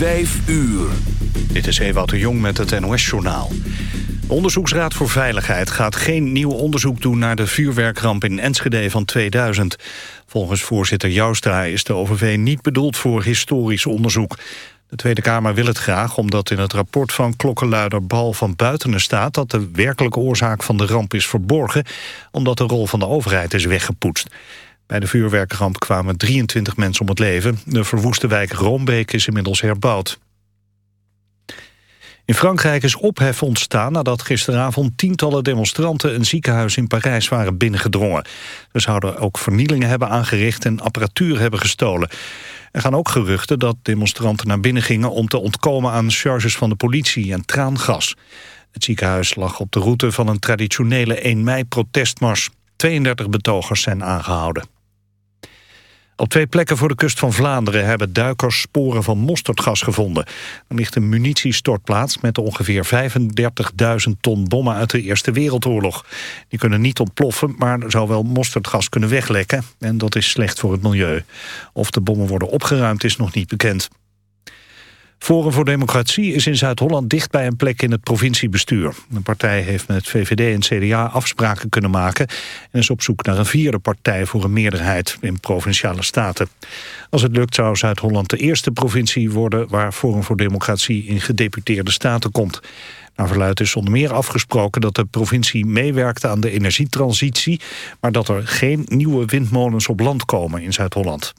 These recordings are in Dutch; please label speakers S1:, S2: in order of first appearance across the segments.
S1: Vijf uur.
S2: Dit is Ewout de Jong met het NOS-journaal. De Onderzoeksraad voor Veiligheid gaat geen nieuw onderzoek doen... naar de vuurwerkramp in Enschede van 2000. Volgens voorzitter Joustra is de OVV niet bedoeld voor historisch onderzoek. De Tweede Kamer wil het graag omdat in het rapport van klokkenluider Bal van Buitenen staat... dat de werkelijke oorzaak van de ramp is verborgen... omdat de rol van de overheid is weggepoetst. Bij de vuurwerkramp kwamen 23 mensen om het leven. De verwoeste wijk Roombeek is inmiddels herbouwd. In Frankrijk is ophef ontstaan nadat gisteravond tientallen demonstranten een ziekenhuis in Parijs waren binnengedrongen. Ze zouden ook vernielingen hebben aangericht en apparatuur hebben gestolen. Er gaan ook geruchten dat demonstranten naar binnen gingen om te ontkomen aan charges van de politie en traangas. Het ziekenhuis lag op de route van een traditionele 1 mei protestmars. 32 betogers zijn aangehouden. Op twee plekken voor de kust van Vlaanderen hebben duikers sporen van mosterdgas gevonden. Er ligt een munitiestortplaats met ongeveer 35.000 ton bommen uit de Eerste Wereldoorlog. Die kunnen niet ontploffen, maar zou wel mosterdgas kunnen weglekken. En dat is slecht voor het milieu. Of de bommen worden opgeruimd is nog niet bekend. Forum voor Democratie is in Zuid-Holland dicht bij een plek in het provinciebestuur. De partij heeft met VVD en CDA afspraken kunnen maken... en is op zoek naar een vierde partij voor een meerderheid in provinciale staten. Als het lukt zou Zuid-Holland de eerste provincie worden... waar Forum voor Democratie in gedeputeerde staten komt. Naar verluidt is onder meer afgesproken dat de provincie meewerkt aan de energietransitie... maar dat er geen nieuwe windmolens op land komen in Zuid-Holland.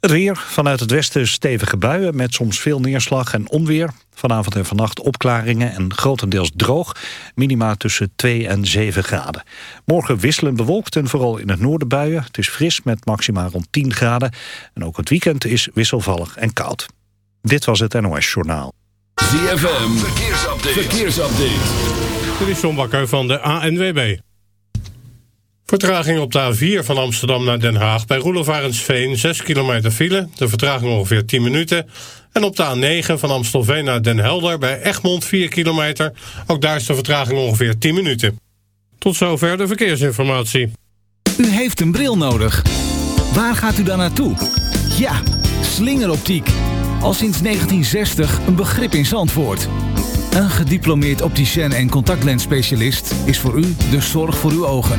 S2: Het weer. Vanuit het westen stevige buien met soms veel neerslag en onweer. Vanavond en vannacht opklaringen en grotendeels droog. Minima tussen 2 en 7 graden. Morgen wisselen bewolkt en vooral in het noorden buien. Het is fris met maxima rond 10 graden. En ook het weekend is wisselvallig en koud. Dit was het NOS Journaal.
S1: ZFM. Verkeersupdate. Verkeersupdate.
S3: Dit is John Bakker van de ANWB. Vertraging op de A4 van Amsterdam naar Den Haag. Bij Roelofarensveen 6 kilometer file. De vertraging ongeveer 10 minuten. En op de A9 van Amstelveen naar Den Helder bij Egmond 4 kilometer. Ook daar is de vertraging ongeveer 10 minuten. Tot zover de verkeersinformatie.
S4: U heeft een bril nodig. Waar gaat u dan naartoe? Ja, slingeroptiek. Al sinds 1960 een begrip in Zandvoort. Een gediplomeerd opticien en contactlensspecialist is voor u de zorg voor uw ogen.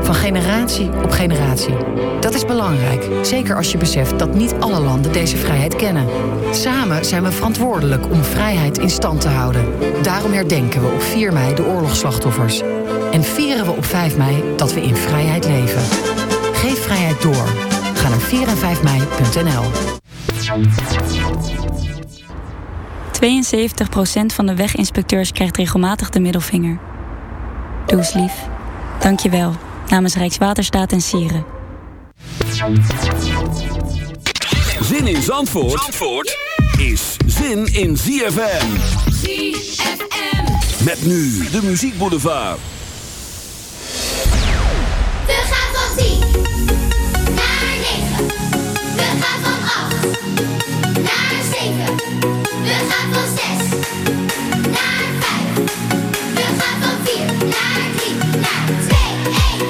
S5: Van generatie op generatie. Dat is belangrijk, zeker als je beseft dat niet alle landen deze vrijheid kennen. Samen zijn we verantwoordelijk om vrijheid in stand te houden. Daarom herdenken we op 4 mei de oorlogsslachtoffers. En vieren we op 5 mei dat we in vrijheid leven. Geef vrijheid door. Ga naar 4 en 5 mei.nl.
S6: 72% van de weginspecteurs krijgt regelmatig de middelvinger. Doe eens lief. Dank je wel. Namens Rijkswaterstaat en Sieren.
S1: Zin in Zandvoort, Zandvoort is zin in ZFM.
S7: ZFM.
S1: Met nu de Muziek Boulevard.
S7: We gaan van 10 naar 9. We gaan van 8 naar 7. We gaan van 6 naar 5. We gaan van 4 naar 3 naar 2, 1,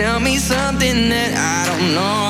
S8: Tell me something that I don't know.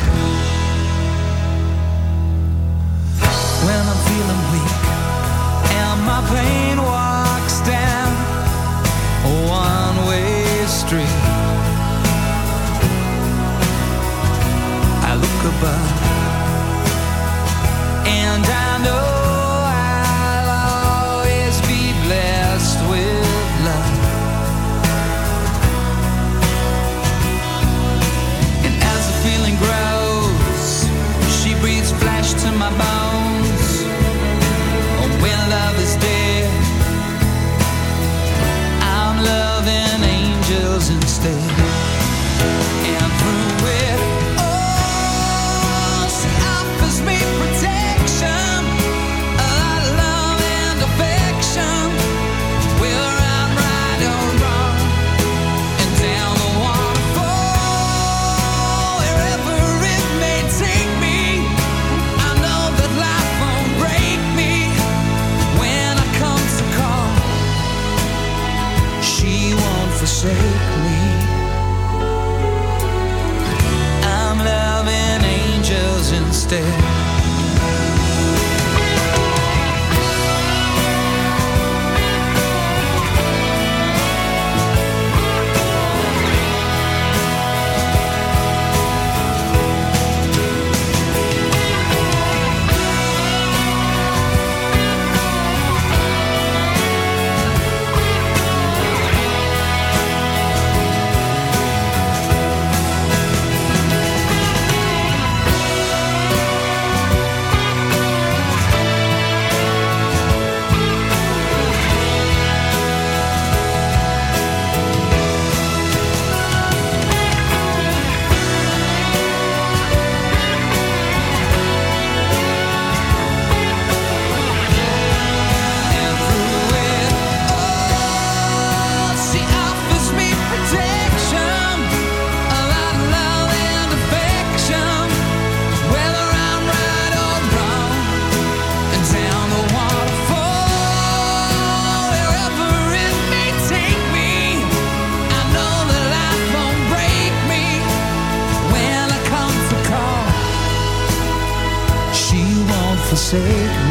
S9: forsake me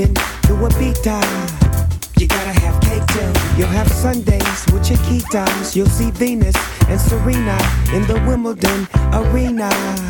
S10: London to Ibiza? You gotta have cake too. You'll have Sundays with your Chiquitas. You'll see Venus and Serena in the Wimbledon arena.